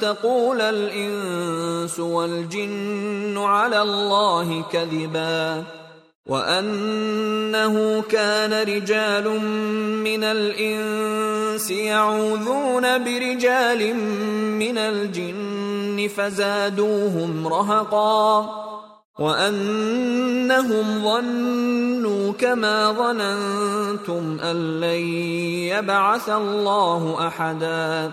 تقول الإنس والجن على الله كذبا وأنه كان رجال من الإنس يعوذون برجال من الجن فزادوهم رهقا وأنهم ظنوا كما ظننتم أن لن يبعث الله أحدا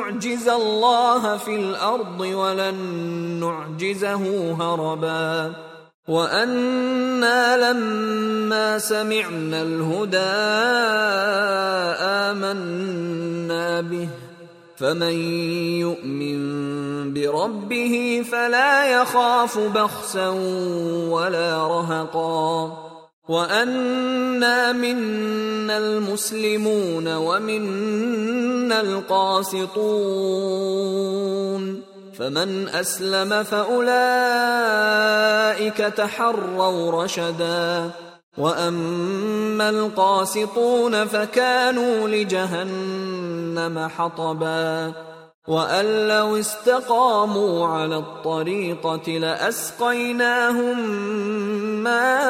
نعجز الله في الأرض ولن نعجزه هربا. وأنا لما سمعنا الهدى آمنا به. فمن يؤمن بربه فلا يخاف بخسا ولا رهقا. وانا منا المسلمون ومنا القاسطون فمن اسلم فاولئك تحروا رشدا واما القاسطون فكانوا لجهنم حطبا وان لو استقاموا على الطريقة لاسقيناهم ماء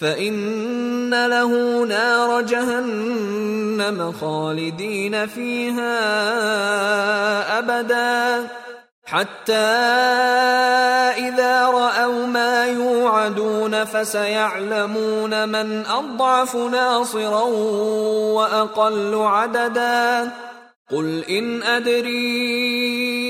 فإن له نار جهنم خالدين فيها أبدا. حتى إذا رأوا ما يوعدون فسيعلمون من أضعف ناصرا وأقل عددا. قل إن أدري